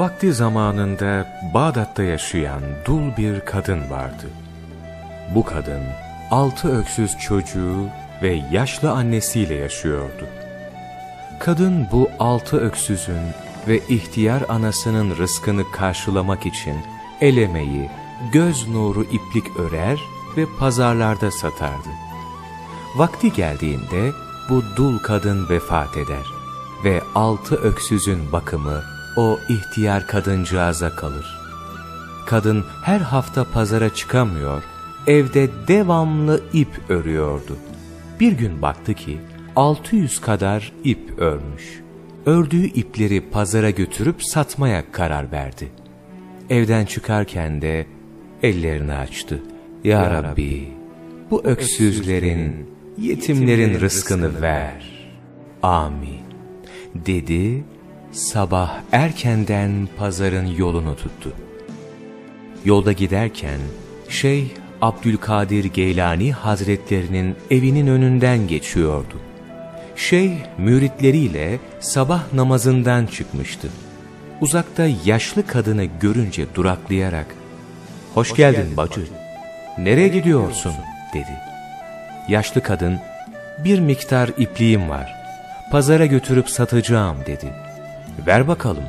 Vakti zamanında Bağdat'ta yaşayan dul bir kadın vardı. Bu kadın altı öksüz çocuğu ve yaşlı annesiyle yaşıyordu. Kadın bu altı öksüzün ve ihtiyar anasının rızkını karşılamak için el emeği, göz nuru iplik örer ve pazarlarda satardı. Vakti geldiğinde bu dul kadın vefat eder ve altı öksüzün bakımı o ihtiyar kadıncağıza kalır. Kadın her hafta pazara çıkamıyor, evde devamlı ip örüyordu. Bir gün baktı ki 600 kadar ip örmüş. Ördüğü ipleri pazara götürüp satmaya karar verdi. Evden çıkarken de ellerini açtı. Ya, ya Rabbi, bu öksüzlerin, yetimlerin rızkını ver. Amin. Dedi, sabah erkenden pazarın yolunu tuttu. Yolda giderken Şeyh Abdülkadir Geylani Hazretlerinin evinin önünden geçiyordu. Şeyh müritleriyle sabah namazından çıkmıştı. Uzakta yaşlı kadını görünce duraklayarak ''Hoş, Hoş geldin, geldin bacı, nereye gidiyorsun?'' dedi. Yaşlı kadın ''Bir miktar ipliğim var, pazara götürüp satacağım.'' dedi. ''Ver bakalım,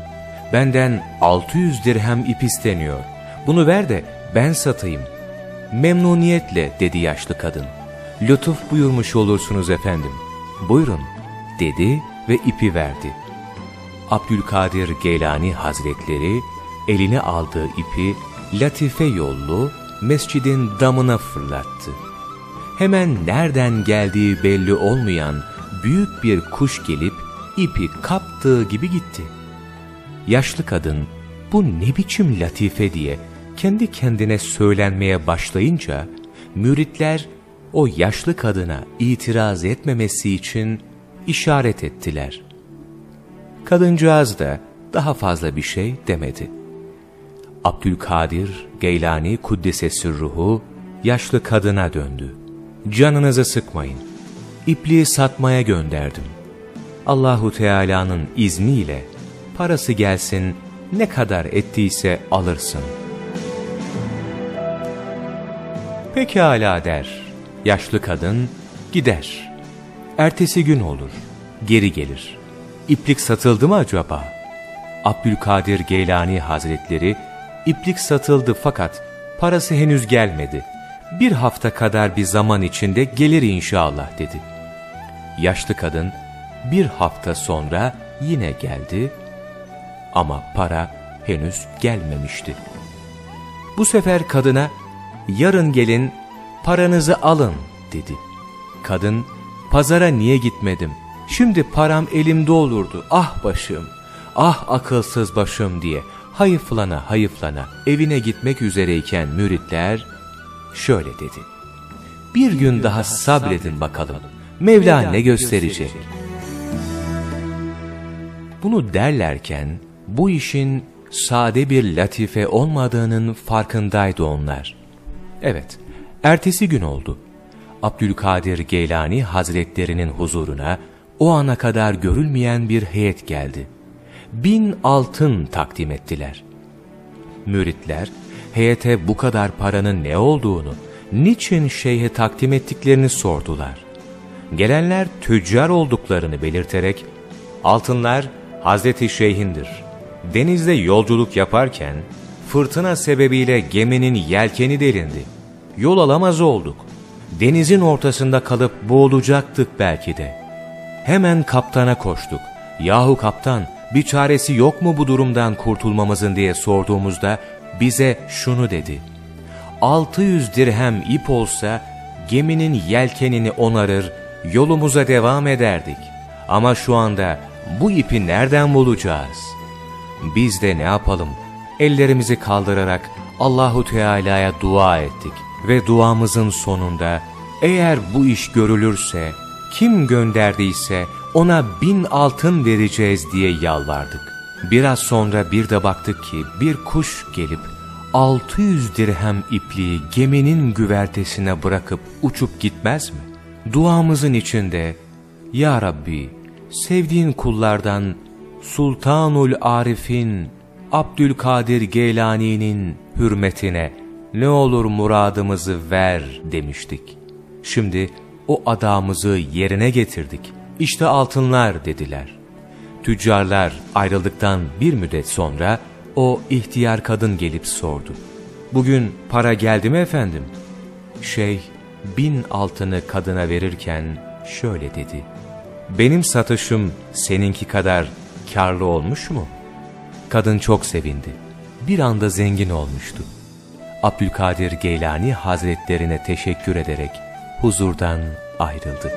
benden 600 dirhem ip isteniyor, bunu ver de ben satayım.'' Memnuniyetle dedi yaşlı kadın. Lütuf buyurmuş olursunuz efendim. Buyurun dedi ve ipi verdi. Abdülkadir Geylani Hazretleri eline aldığı ipi latife yollu mescidin damına fırlattı. Hemen nereden geldiği belli olmayan büyük bir kuş gelip ipi kaptığı gibi gitti. Yaşlı kadın bu ne biçim latife diye kendi kendine söylenmeye başlayınca müritler o yaşlı kadına itiraz etmemesi için işaret ettiler. Kadıncağız da daha fazla bir şey demedi. Abdülkadir Geylani Kuddesesi ruhu yaşlı kadına döndü. Canınızı sıkmayın. İpliği satmaya gönderdim. Allahu Teala'nın izniyle parası gelsin ne kadar ettiyse alırsın. Pekala der. Yaşlı kadın gider. Ertesi gün olur. Geri gelir. İplik satıldı mı acaba? Abdülkadir Geylani Hazretleri iplik satıldı fakat parası henüz gelmedi. Bir hafta kadar bir zaman içinde gelir inşallah dedi. Yaşlı kadın bir hafta sonra yine geldi ama para henüz gelmemişti. Bu sefer kadına yarın gelin paranızı alın dedi. Kadın pazara niye gitmedim şimdi param elimde olurdu ah başım ah akılsız başım diye hayıflana hayıflana evine gitmek üzereyken müritler şöyle dedi. Bir gün daha sabredin bakalım Mevla ne gösterecek? Bunu derlerken bu işin sade bir latife olmadığının farkındaydı onlar. Evet, ertesi gün oldu. Abdülkadir Geylani Hazretlerinin huzuruna o ana kadar görülmeyen bir heyet geldi. Bin altın takdim ettiler. Müritler, heyete bu kadar paranın ne olduğunu, niçin şeyhe takdim ettiklerini sordular. Gelenler tüccar olduklarını belirterek, altınlar Hazreti Şeyhindir. Denizde yolculuk yaparken, fırtına sebebiyle geminin yelkeni delindi. Yol alamaz olduk. Denizin ortasında kalıp boğulacaktık belki de. Hemen kaptana koştuk. Yahu kaptan bir çaresi yok mu bu durumdan kurtulmamızın diye sorduğumuzda bize şunu dedi. 600 dirhem ip olsa geminin yelkenini onarır, yolumuza devam ederdik. Ama şu anda bu ipi nereden bulacağız? Biz de ne yapalım? ellerimizi kaldırarak Allahu Teala'ya dua ettik ve duamızın sonunda eğer bu iş görülürse kim gönderdiyse ona bin altın vereceğiz diye yalvardık. Biraz sonra bir de baktık ki bir kuş gelip 600 dirhem ipliği geminin güvertesine bırakıp uçup gitmez mi? Duamızın içinde Ya Rabbi sevdiğin kullardan Sultanul Arif'in Abdülkadir Geylani'nin hürmetine ne olur muradımızı ver demiştik. Şimdi o adamımızı yerine getirdik. İşte altınlar dediler. Tüccarlar ayrıldıktan bir müddet sonra o ihtiyar kadın gelip sordu. Bugün para geldi mi efendim? Şeyh bin altını kadına verirken şöyle dedi. Benim satışım seninki kadar karlı olmuş mu? Kadın çok sevindi. Bir anda zengin olmuştu. Abdülkadir Geylani Hazretlerine teşekkür ederek huzurdan ayrıldı.